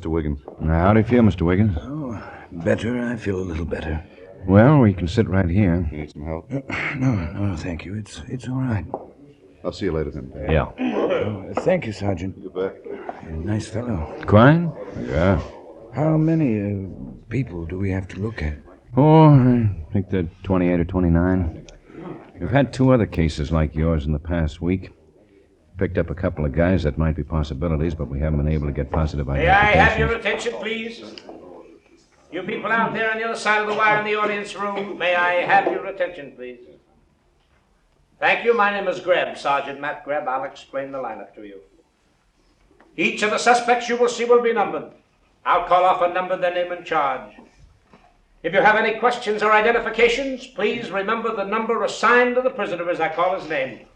Mr. Wiggins. Now, how do you feel, Mr. Wiggins? Oh, better. I feel a little better. Well, we can sit right here. You need some help? No, no, thank you. It's it's all right. I'll see you later then. Yeah. Oh, thank you, Sergeant. You bet. Nice fellow. Quine? Yeah. How many uh, people do we have to look at? Oh, I think they're 28 or 29. We've had two other cases like yours in the past week. Picked up a couple of guys that might be possibilities, but we haven't been able to get positive May I have your attention, please? You people out there on the other side of the wire in the audience room, may I have your attention, please? Thank you. My name is Grebb, Sergeant Matt Grebb. I'll explain the lineup to you. Each of the suspects you will see will be numbered. I'll call off a number, their name and charge. If you have any questions or identifications, please remember the number assigned to the prisoner as I call his name.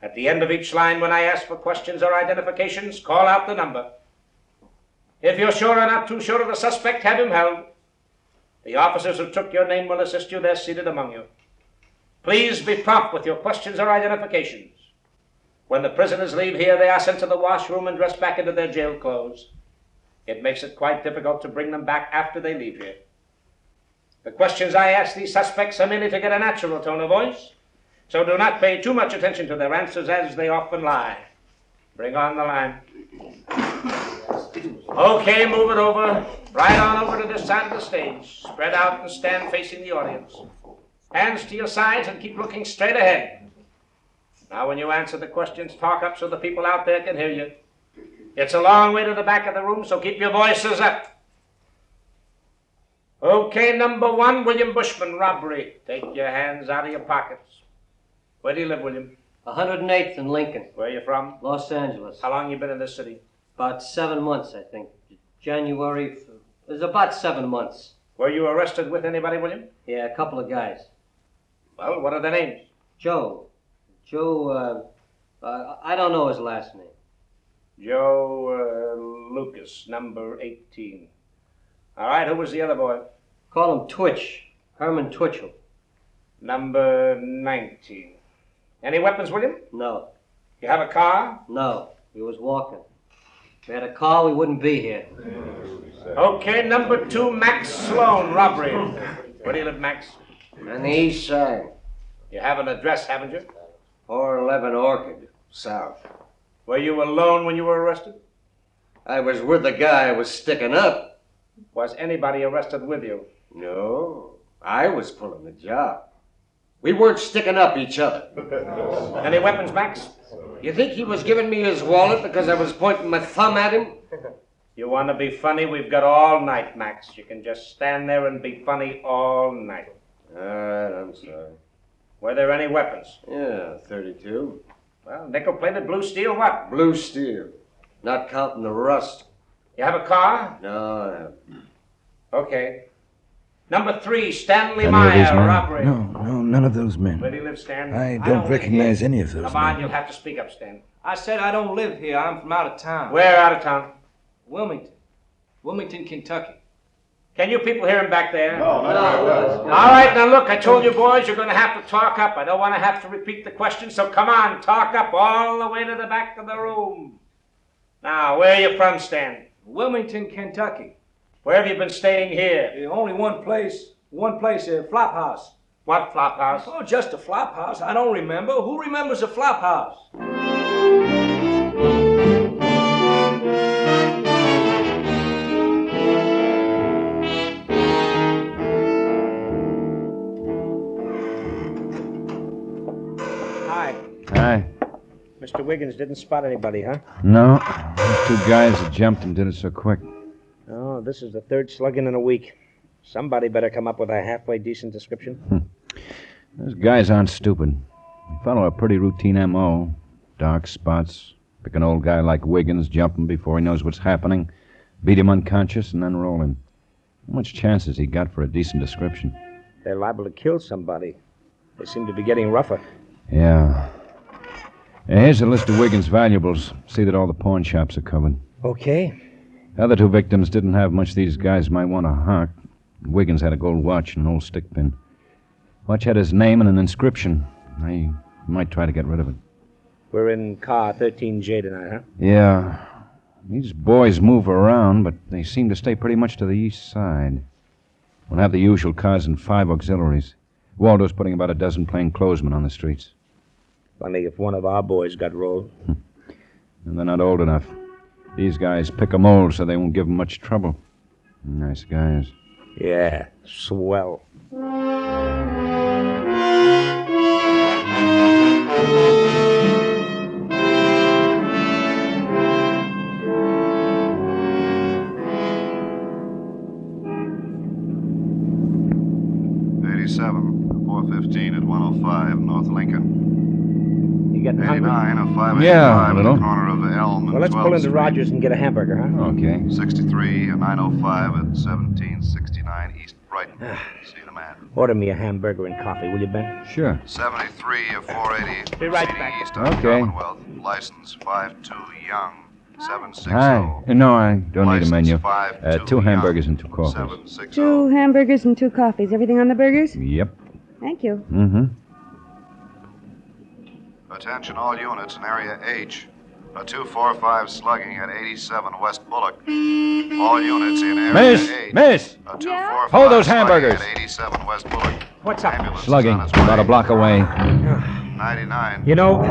At the end of each line, when I ask for questions or identifications, call out the number. If you're sure or not too sure of the suspect, have him held. The officers who took your name will assist you. They're seated among you. Please be prompt with your questions or identifications. When the prisoners leave here, they are sent to the washroom and dressed back into their jail clothes. It makes it quite difficult to bring them back after they leave here. The questions I ask these suspects are merely to get a natural tone of voice, so do not pay too much attention to their answers as they often lie. Bring on the line. Okay, move it over. Right on over to this side of the stage. Spread out and stand facing the audience. Hands to your sides and keep looking straight ahead. Now, when you answer the questions, talk up so the people out there can hear you. It's a long way to the back of the room, so keep your voices up. Okay, number one, William Bushman, robbery. Take your hands out of your pockets. Where do you live, William? 108th and Lincoln, Where are you from? Los Angeles. How long you been in this city? About seven months, I think. January. f- It was about seven months. Were you arrested with anybody, William? Yeah, a couple of guys. Well, what are their names? Joe. Joe, uh, uh, I don't know his last name. Joe uh, Lucas, number 18. All right, who was the other boy? Call him Twitch. Herman Twitchell. Number 19. Any weapons, William? No, You have a car? no. He was walking. If we had a car, we wouldn't be here. Okay, number two, Max Sloan, robbery. Where do you live, Max? On the east side, You have an address, haven't you? 411 Orchid, south. Were you alone when you were arrested? I was with the guy I was sticking up. Was anybody arrested with you? No, I was pulling the job. We weren't sticking up each other. Any weapons, Max? You think he was giving me his wallet because I was pointing my thumb at him? You want to be funny? We've got all night, Max. You can just stand there and be funny all night. All right, I'm sorry. Were there any weapons? Yeah, 32. Well, nickel plated blue steel, what? Blue steel. Not counting the rust. You have a car? No, I haven't. Okay. Number three, Stanley Any Meyer, robbery. No, no, none of those Where do men. you live, Stan? I don't don't recognize any of those Come on, men. you'll have to speak up, Stan. I said I don't live here. I'm from out of town. Where out of town? Wilmington. Wilmington, Kentucky. Can you people hear him back there? All right, now look, I told you boys you're going to have to talk up. I don't want to have to repeat the question, so come on, talk up all the way to the back of the room. Now, where are you from, Stan? Wilmington, Kentucky. Where have you been staying here? Eh, Only one place. One place, a flop house. What flop house? Oh, just a flop house. I don't remember. Who remembers a flop house? Hi. Hi. Mr. Wiggins didn't spot anybody, huh? No. Those two guys that jumped and did it so quick. Oh, this is the third slugging in a week. Somebody better come up with a halfway decent description. Hmm. Those guys aren't stupid. They follow a pretty routine M.O. Dark spots. Pick an old guy like Wiggins, jump him before he knows what's happening, beat him unconscious, and then roll him. How much chance has he got for a decent description? They're liable to kill somebody. They seem to be getting rougher. Yeah. Yeah, Here's a list of Wiggins' valuables. See that all the pawn shops are covered. Okay. The other two victims didn't have much these guys might want to hock. Wiggins had a gold watch and an old stick pin. Watch had his name and an inscription. I might try to get rid of it. We're in car 13J tonight, huh? Yeah. These boys move around, but they seem to stay pretty much to the east side. We'll have the usual cars and five auxiliaries. Waldo's putting about a dozen plainclothesmen on the streets. Funny if one of our boys got rolled. And they're not old enough. These guys pick a mold so they won't give 'em much trouble. Nice guys. Yeah, swell. Eighty-seven, four fifteen at one oh five North Lincoln. You getting hungry? Eighty-nine, a five Yeah, eighty-five a at the little. corner of Elm and Well, let's 12th pull into Street. Rogers and get a hamburger, huh? Okay. 63, a 905 at 1769 East Brighton. See the man. Order me a hamburger and coffee, will you, Ben? Sure. 73 of 480. Be right back. East on Okay. Commonwealth. License 52 Young 760. Hi. No, I don't need a License menu. 52 Uh, two Young, hamburgers and two coffees. 760. Two hamburgers and two coffees. Everything on the burgers? Yep. Thank you. Mm-hmm. Attention all units in Area H. A 245 slugging at 87 West Bullock. All units in Area Miss! H. Miss! A 245 Hold those hamburgers. At 87 West Bullock. What's up? Ambulance is Slugging. on About a block away. 99. You know,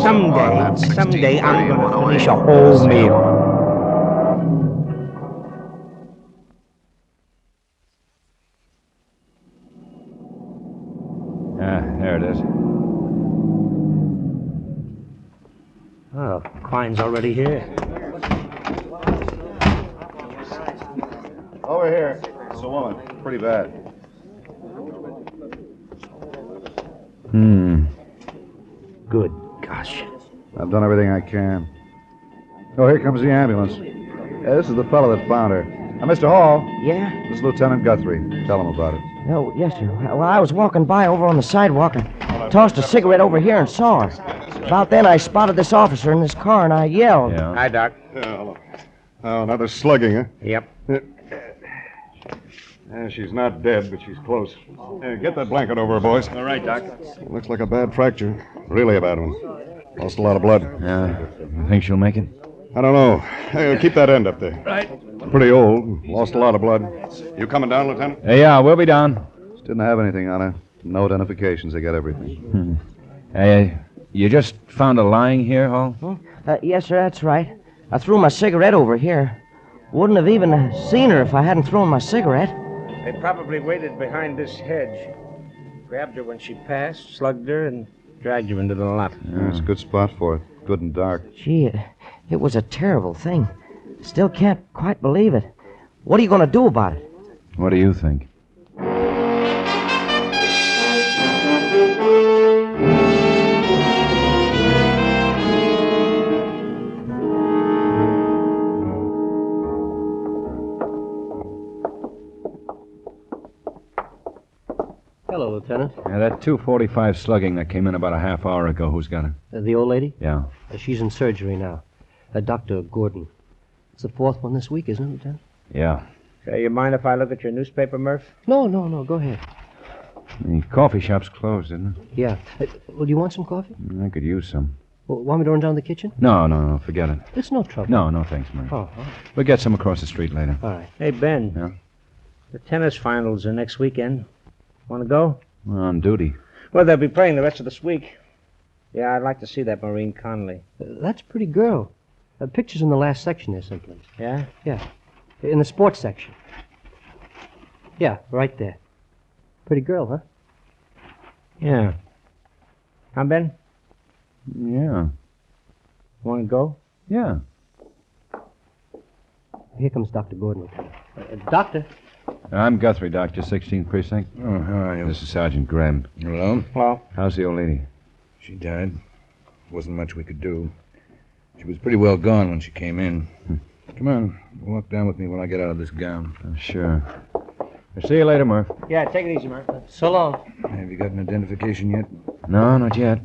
someday, someday I'm gonna 108. finish a whole meal. Ah, there it is. Oh, Klein's already here. Over here. It's a woman. Pretty bad. Hmm. Good gosh. I've done everything I can. Oh, here comes the ambulance. Yeah, this is the fellow that found her. Now, Mr. Hall, Yeah? this is Lieutenant Guthrie. Tell him about it. Oh, yes, sir. Well, I was walking by over on the sidewalk and tossed a cigarette over here and saw her. About then, I spotted this officer in this car and I yelled. Yeah. Hi, Doc. Hello. Oh, another slugging, huh? Yep. Yeah, she's not dead, but she's close. Yeah, get that blanket over her, boys. All right, Doc. Looks like a bad fracture. Really a bad one. Lost a lot of blood. Yeah. You think she'll make it? I don't know. Hey, keep that end up there. Right. Pretty old. Lost a lot of blood. You coming down, Lieutenant? Uh, yeah, we'll be down. Just Didn't have anything on her. No identifications. They got everything. Hey, you just found a lying here, Hall? Uh, yes, sir, that's right. I threw my cigarette over here. Wouldn't have even seen her if I hadn't thrown my cigarette. They probably waited behind this hedge. Grabbed her when she passed, slugged her, and dragged her into the lot. Yeah, it's a good spot for it. Good and dark. Gee, it, it was a terrible thing. Still can't quite believe it. What are you going to do about it? What do you think? Hello, Lieutenant. Yeah, that 245 slugging that came in about a half hour ago, who's got it? Uh, the old lady? Yeah. Uh, she's in surgery now. Uh, Dr. Gordon. It's the fourth one this week, isn't it, Lieutenant? Yeah. Say, you mind if I look at your newspaper, Murph? No, no, no. Go ahead. The coffee shop's closed, isn't it? Yeah. Uh, well, do you want some coffee? I could use some. Well, want me to run down the kitchen? No, no, no, forget it. It's no trouble. No, no, thanks, Murray. Oh, all right. We'll get some across the street later. All right. Hey, Ben. Yeah? The tennis finals are next weekend. Want to go? We're on duty. Well, they'll be playing the rest of this week. Yeah, I'd like to see that Maureen Conley. Uh, that's a pretty girl. Uh, pictures in the last section there someplace. Yeah? Yeah. In the sports section. Yeah, right there. Pretty girl, huh? Yeah. Huh, Ben? Yeah. Want to go? Yeah. Here comes Dr. Gordon, Lieutenant. Uh, doctor? I'm Guthrie, Doctor, 16th Precinct. Oh, how are you? This is Sergeant Graham. Hello? Hello. How's the old lady? She died. Wasn't much we could do. She was pretty well gone when she came in. Hmm. Come on, walk down with me while I get out of this gown. Oh, sure. I'll see you later, Murph. Yeah, take it easy, Murph. So long. Have you got an identification yet? No, not yet.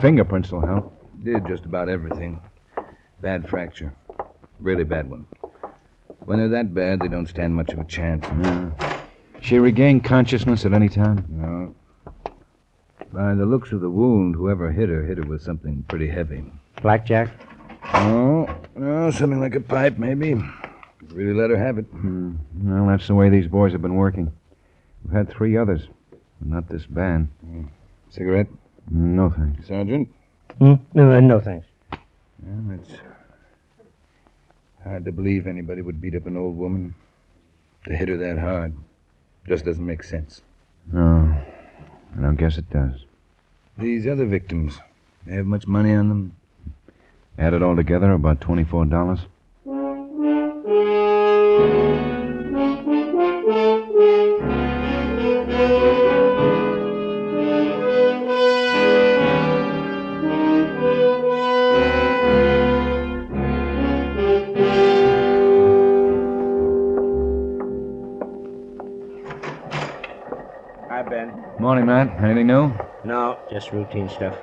Fingerprints will help. Did just about everything. Bad fracture. Really bad one. When they're that bad, they don't stand much of a chance. Yeah. She regained consciousness at any time? No. By the looks of the wound, whoever hit her hit her with something pretty heavy. Blackjack? No, no, something like a pipe, maybe. Really let her have it. Hmm. Well, that's the way these boys have been working. We've had three others, but not this band. Cigarette? No, thanks. Sergeant? Hmm? No, no, thanks. Well, it's hard to believe anybody would beat up an old woman. To hit her that hard. Just doesn't make sense. No, I don't guess it does. These other victims, they have much money on them? Add it all together, about $24. Morning, Anything new? No, just routine stuff.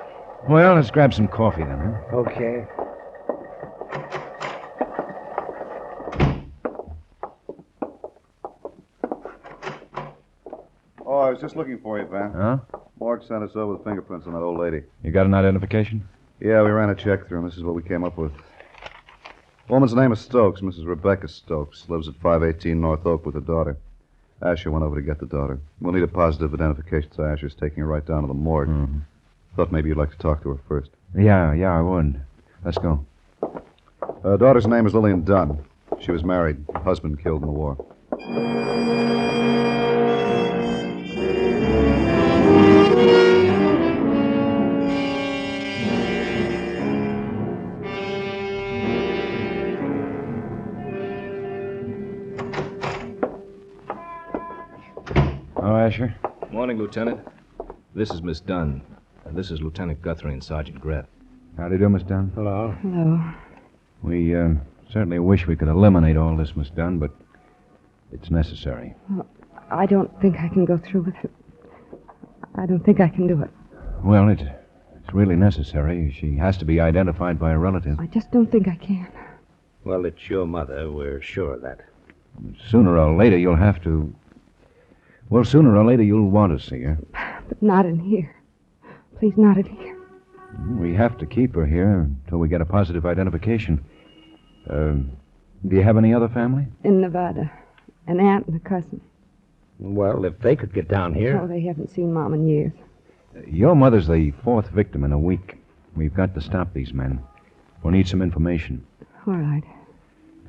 Well, let's grab some coffee then, huh? Okay. Oh, I was just looking for you, Van. Huh? Mark sent us over the fingerprints on that old lady. You got an identification? Yeah, we ran a check through, and this is what we came up with. Woman's name is Stokes, Mrs. Rebecca Stokes. Lives at 518 North Oak with her daughter. Asher went over to get the daughter. We'll need a positive identification, so Asher's taking her right down to the morgue. Mm-hmm. Thought maybe you'd like to talk to her first. Yeah, yeah, I would. Let's go. Her daughter's name is Lillian Dunn. She was married. Husband killed in the war. Asher? Morning, Lieutenant. This is Miss Dunn. And this is Lieutenant Guthrie and Sergeant Grebb. How do you do, Miss Dunn? Hello. Hello. We uh, certainly wish we could eliminate all this, Miss Dunn, but it's necessary. Well, I don't think I can go through with it. I don't think I can do it. Well, it, it's really necessary. She has to be identified by a relative. I just don't think I can. Well, it's your mother. We're sure of that. Sooner or later, you'll have to. Well, sooner or later, you'll want to see her. But not in here. Please, not in here. We have to keep her here until we get a positive identification. Uh, do you have any other family? In Nevada. An aunt and a cousin. Well, if they could get down here. Oh, they haven't seen Mom in years. Your mother's the fourth victim in a week. We've got to stop these men. We'll need some information. All right.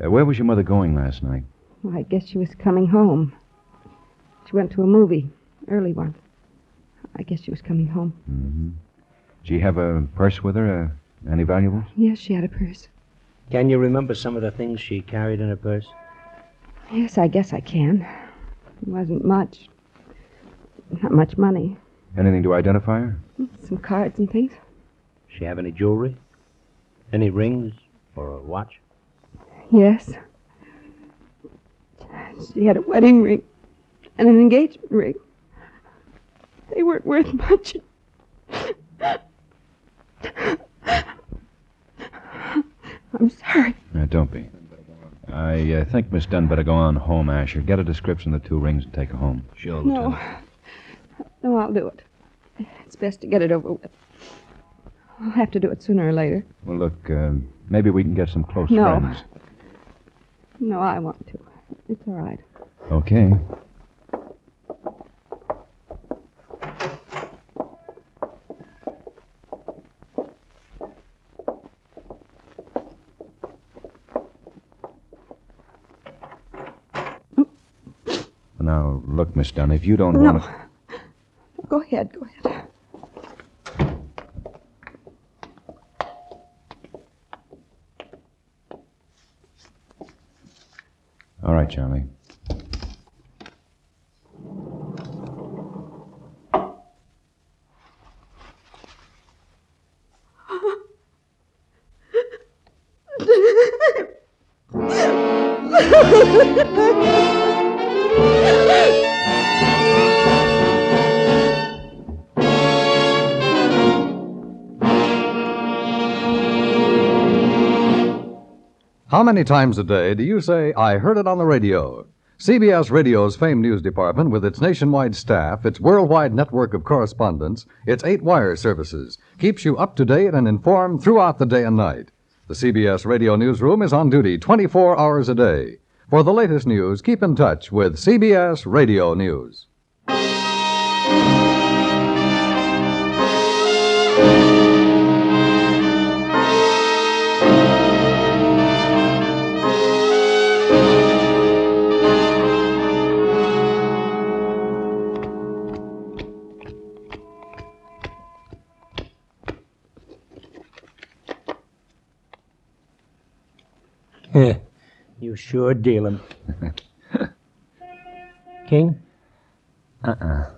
Uh, where was your mother going last night? Well, I guess she was coming home. She went to a movie, early one. I guess she was coming home. Mm-hmm. Did she have a purse with her? Uh, any valuables? Yes, she had a purse. Can you remember some of the things she carried in her purse? Yes, I guess I can. It wasn't much. Not much money. Anything to identify her? Some cards and things. She have any jewelry? Any rings or a watch? Yes. She had a wedding ring and an engagement ring. They weren't worth much. I'm sorry. Uh, don't be. I uh, think Miss Dunn better go on home, Asher. Get a description of the two rings and take her home. Sure, No. No, I'll do it. It's best to get it over with. I'll have to do it sooner or later. Well, look, uh, maybe we can get some close No. friends. No, I want to. It's all right. Okay. Now, look, Miss Dunn, if you don't no. want to. No, go ahead, go ahead. All right, Charlie. Many times a day do you say, I heard it on the radio? CBS Radio's famed news department, with its nationwide staff, its worldwide network of correspondents, its eight wire services, keeps you up to date and informed throughout the day and night. The CBS Radio newsroom is on duty 24 hours a day. For the latest news, keep in touch with CBS Radio News. You sure deal 'em. King? Uh-uh.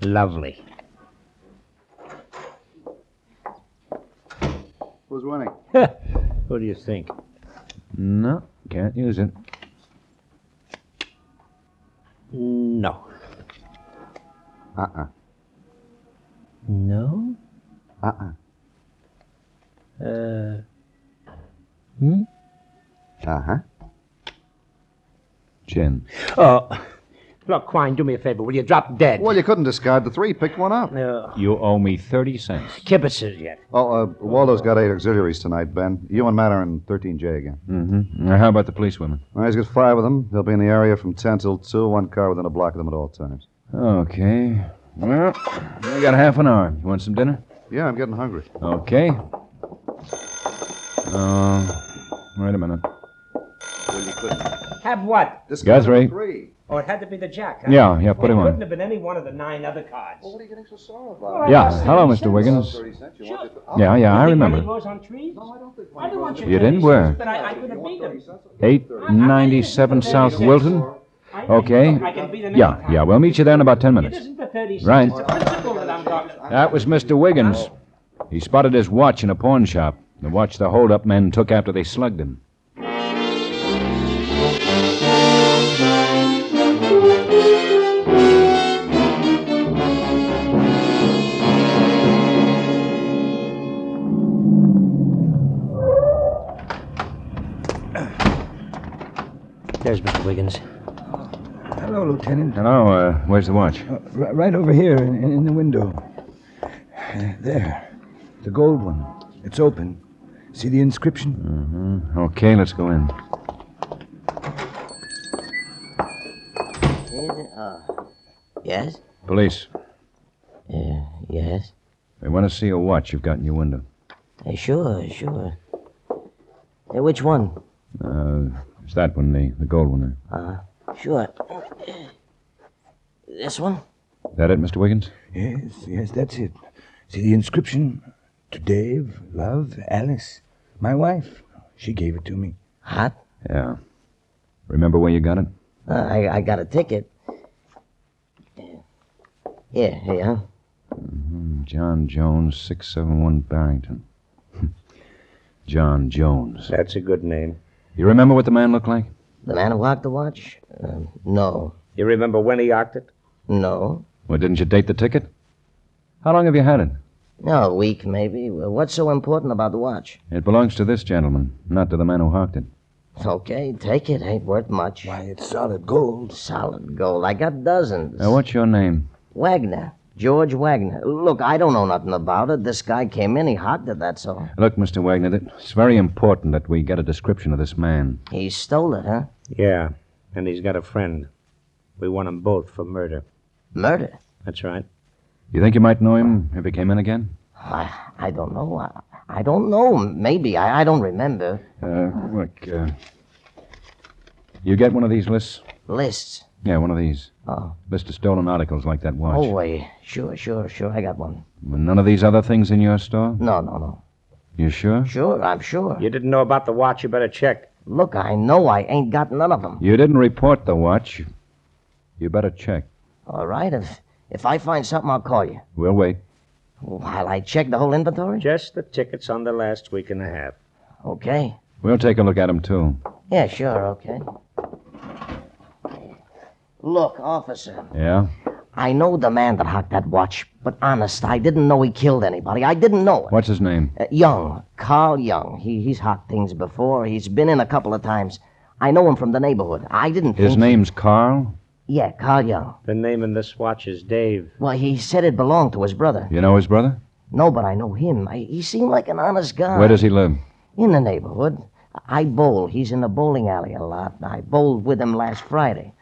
Lovely. Who's winning? what do you think? No, can't use it. No. Uh-uh. No? Uh-uh. Uh. Hmm? Uh-huh. Chin. Oh. Look, Quine, do me a favor. Will you drop dead? Well, you couldn't discard the three. Pick one up. No. You owe me 30 cents. Kibitzes yet. Oh, uh, Waldo's got eight auxiliaries tonight, Ben. You and Matt are in 13J again. Mm-hmm. Now, how about the policewomen? All right, he's got five of them. They'll be in the area from 10 till 2, one car within a block of them at all times. Okay. Well, we got half an hour. You want some dinner? Yeah, I'm getting hungry. Okay. Uh, wait a minute. Well, you couldn't. Have what? Guthrie. Three. Oh, it had to be the jack, huh? Yeah, yeah, put Well, him it on. couldn't have been any one of the nine other cards. Well, what are you getting so sore about? I Yeah, hello, 30 Mr. Wiggins. 30 cents. You Sure. want it to- Yeah, yeah, I You think remember. grows on trees? No, I don't think I don't want your You didn't? Where? cents, But I, I could have beat them. 897 South Wilton? I- Okay. I can beat Yeah, anytime. yeah, we'll meet you there in about 10 minutes. isn't the 30. Right. It's the principle that I'm talking about. That was Mr. Wiggins. He spotted his watch in a pawn shop. The watch the holdup men took after they slugged him. There's Mr. Wiggins. Hello, Lieutenant. Hello, uh, where's the watch? Uh, r- right over here in, in the window. Uh, there. The gold one. It's open. See the inscription? Mm-hmm. Okay, let's go in. Uh, yes? Police. Uh, yes? They want to see a watch you've got in your window. Uh, sure, sure. Uh, which one? Uh, it's that one, the, the gold one there. Uh, sure. This one? That it, Mr. Wiggins? Yes, yes, that's it. See the inscription? To Dave, love, Alice. My wife. She gave it to me. Hot? Yeah. Remember where you got it? Uh, I, I got a ticket. Here, here. Hmm, John Jones, 671 Barrington. John Jones. That's a good name. You remember what the man looked like? The man who walked the watch? Uh, no. You remember when he ocked it? No. Well, didn't you date the ticket? How long have you had it? No, a week, maybe. What's so important about the watch? It belongs to this gentleman, not to the man who hawked it. Okay, take it. Ain't worth much. Why, it's solid gold. Solid gold. I got dozens. Now, what's your name? Wagner. George Wagner. Look, I don't know nothing about it. This guy came in, he hogged it, that's all. Look, Mr. Wagner, it's very important that we get a description of this man. He stole it, huh? Yeah, and he's got a friend. We want them both for murder. Murder? That's right. You think you might know him if he came in again? I, I don't know. I, I don't know. Maybe. I, I don't remember. Uh, look, uh, you get one of these lists? Lists. Yeah, one of these. Oh. List of stolen articles like that watch. Oh, wait. Sure, sure, sure. I got one. None of these other things in your store? No, no, no. You sure? Sure, I'm sure. You didn't know about the watch, you better check. Look, I know I ain't got none of them. You didn't report the watch. You better check. All right, if if I find something, I'll call you. We'll wait. While I check the whole inventory? Just the tickets on the last week and a half. Okay. We'll take a look at them, too. Yeah, sure, okay. Look, officer, Yeah? I know the man that hocked that watch, but honest, I didn't know he killed anybody. I didn't know it. What's his name? Uh, Young, Carl Young. He, he's hocked things before. He's been in a couple of times. I know him from the neighborhood. I didn't His think... name's Carl? Yeah, Carl Young. The name in this watch is Dave. Well, he said it belonged to his brother. You know his brother? No, but I know him. I, he seemed like an honest guy. Where does he live? In the neighborhood. I bowl. He's in the bowling alley a lot. I bowled with him last Friday.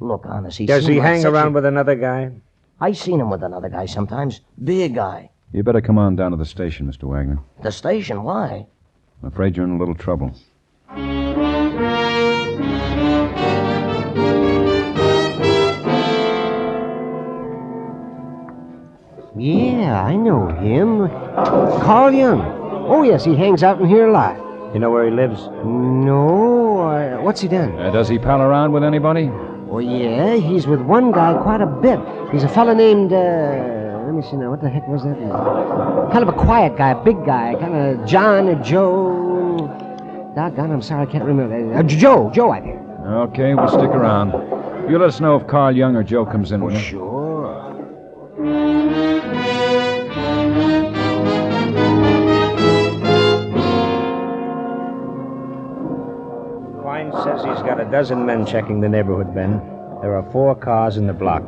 Look, honest, he Does he like hang such a- around with another guy? I seen him with another guy sometimes. Big guy. You better come on down to the station, Mr. Wagner. The station, why? I'm afraid you're in a little trouble. Yeah, I know him. Carl Young. Oh, yes, he hangs out in here a lot. You know where he lives? No. Uh, what's he done? Uh, does he pal around with anybody? Oh, yeah, he's with one guy quite a bit. He's a fella named, uh, let me see now, what the heck was that? Kind of a quiet guy, a big guy, kind of John or Joe. Doggone, I'm sorry, I can't remember. Uh, Joe, Joe, I think. Okay, we'll stick around. You let us know if Carl Young or Joe comes in. will you? Sure. Dozen men checking the neighborhood, Ben. There are four cars in the block.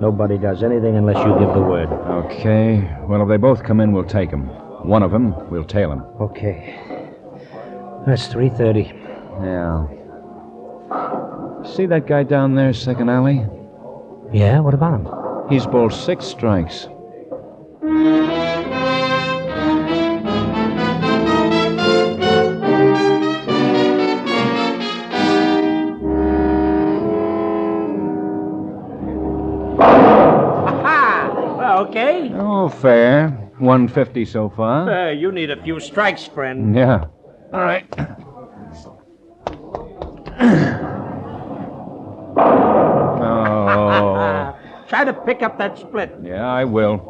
Nobody does anything unless you give the word. Okay. Well, if they both come in, we'll take them. One of them, we'll tail him. Okay. That's 3.30. Yeah. See that guy down there, second alley? Yeah, what about him? He's bowled six strikes. Okay. Oh, fair. 150 so far. Uh, you need a few strikes, friend. Yeah. All right. Oh. Try to pick up that split. Yeah, I will.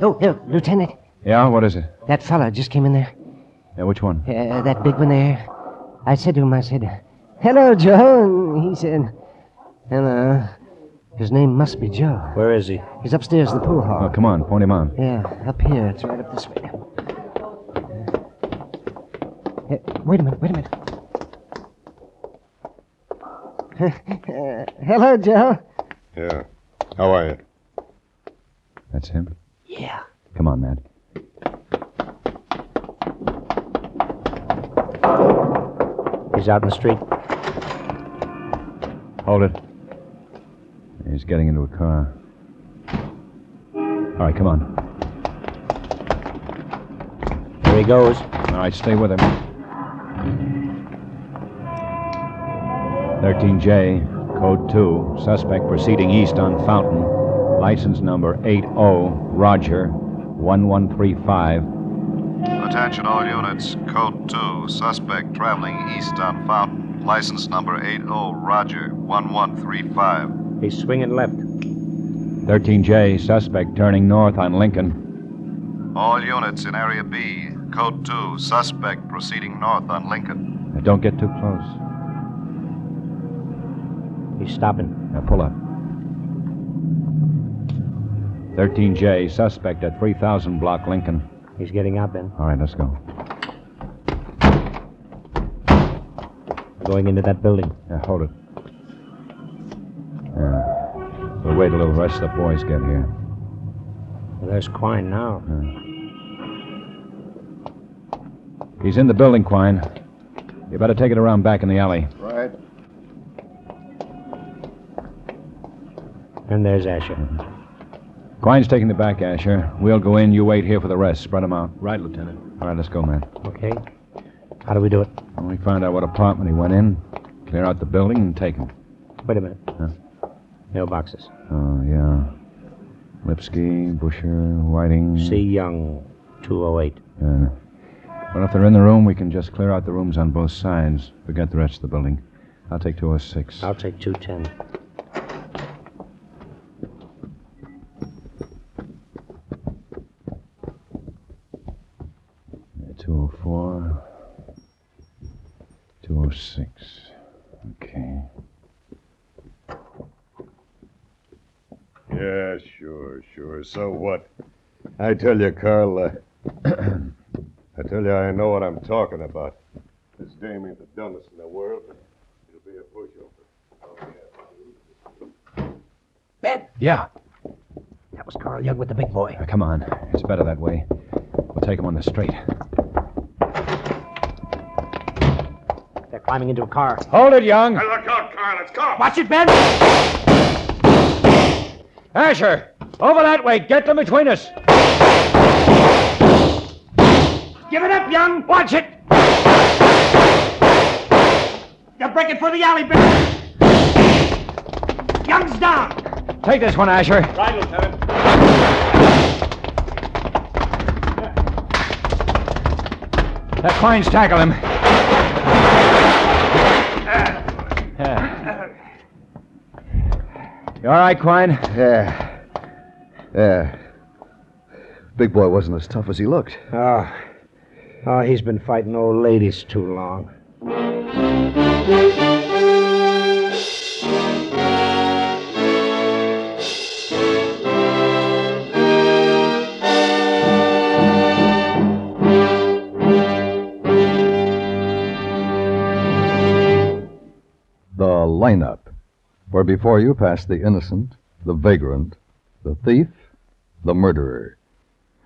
Oh, oh, Lieutenant, Yeah, what is it? that fella just came in there. Yeah, which one? Uh, that big one there. I said to him, I said, Hello, Joe. And he said, Hello. His name must be Joe. Where is he? He's upstairs in the pool hall. Oh, come on, point him on. Yeah, up here. It's right up this way. Uh, wait a minute, wait a minute. Hello, Joe. Yeah. How are you? That's him. Yeah. Come on, Matt. He's out in the street. Hold it. He's getting into a car. All right, come on. There he goes. All right, stay with him. 13J, code 2, suspect proceeding east on Fountain, license number 80, Roger, 1135. Attention all units. Code 2. Suspect traveling east on Fountain. License number 80 Roger 1135. He's swinging left. 13J, suspect turning north on Lincoln. All units in Area B. Code 2. Suspect proceeding north on Lincoln. Now, don't get too close. He's stopping. Now, pull up. 13J, suspect at 3000 block Lincoln. He's getting out, Ben. All right, let's go. Going into that building. Yeah, hold it. Yeah. We'll wait a little rest of the boys get here. Well, there's Quine now. He's in the building, Quine. You better take it around back in the alley. Right. And there's Asher. Quine's taking the back, Asher. We'll go in. You wait here for the rest. Spread them out. Right, Lieutenant. All right, let's go, man. Okay. How do we do it? When we find out what apartment he went in, clear out the building and take him. Wait a minute. Huh? Mailboxes. Oh, yeah. Lipsky, Busher, Whiting. C. Young, 208. Uh, Well, if they're in the room, we can just clear out the rooms on both sides. Forget the rest of the building. I'll take 206. I'll take 210. Uh, 204. 206. Okay. Yeah, sure, sure. So what? I tell you, Carl, uh, I tell you, I know what I'm talking about. This dame ain't the dumbest in the world, but it'll be a pushover. Ben! Yeah. That was Carl Young with the big boy. Now, come on. It's better that way. We'll take him on the straight. They're climbing into a car. Hold it, Young. Hey, look out, Carl. It's coming. Watch it, Ben! Asher! Over that way. Get them between us. Give it up, Young! Watch it! They're breaking for the alley, Ben! Young's down! Take this one, Asher. Right, Lieutenant. Let Quines tackle him. Yeah. You all right, Quine? Yeah. Yeah. Big boy wasn't as tough as he looked. Oh. Oh, he's been fighting old ladies too long. The lineup, where before you pass the innocent, the vagrant, the thief, the murderer.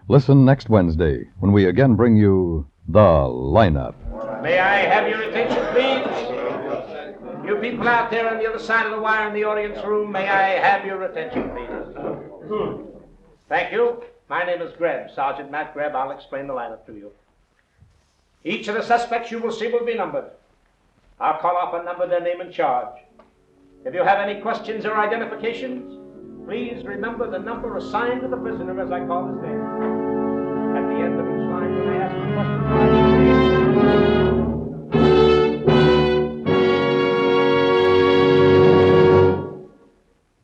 Listen next Wednesday when we again bring you the lineup. May I have your attention, please? You people out there on the other side of the wire in the audience room, may I have your attention, please? Thank you. My name is Grebb, Sergeant Matt Grebb. I'll explain the lineup to you. Each of the suspects you will see will be numbered. I'll call off a number, their name and charge. If you have any questions or identifications, please remember the number assigned to the prisoner as I call his name. At the end of each line, when I ask a question,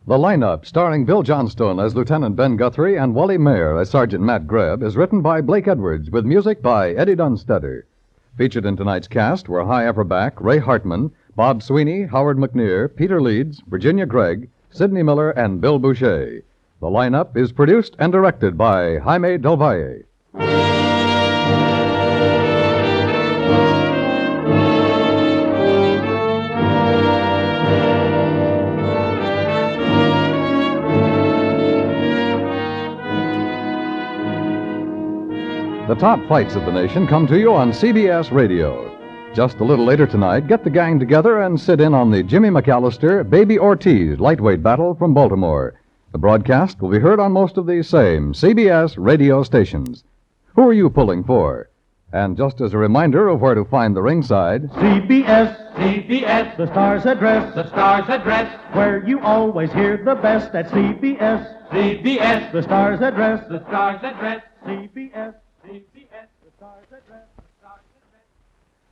The lineup, starring Bill Johnstone as Lieutenant Ben Guthrie and Wally Maher as Sergeant Matt Grebb, is written by Blake Edwards with music by Eddie Dunstedter. Featured in tonight's cast were Hy Averback, Ray Hartman, Bob Sweeney, Howard McNear, Peter Leeds, Virginia Gregg, Sidney Miller, and Bill Bouchey. The lineup is produced and directed by Jaime Del Valle. The top fights of the nation come to you on CBS Radio. Just a little later tonight, get the gang together and sit in on the Jimmy McAllister Baby Ortiz lightweight battle from Baltimore. The broadcast will be heard on most of these same CBS radio stations. Who are you pulling for? And just as a reminder of where to find the ringside, CBS, CBS, the star's address, the star's address, where you always hear the best at CBS, CBS, the star's address, the star's address, CBS, CBS, the stars address, the star's address.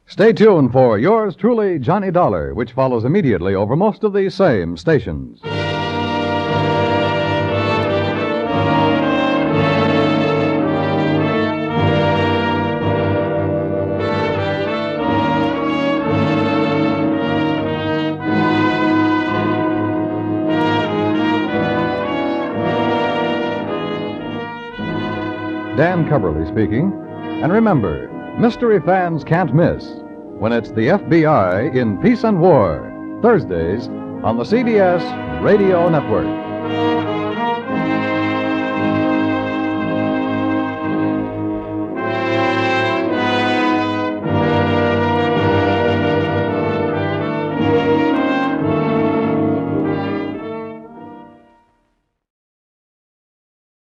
Stay tuned for yours truly, Johnny Dollar, which follows immediately over most of these same stations. Dan Cubberly speaking. And remember, mystery fans can't miss when it's the FBI in Peace and War, Thursdays on the CBS Radio Network.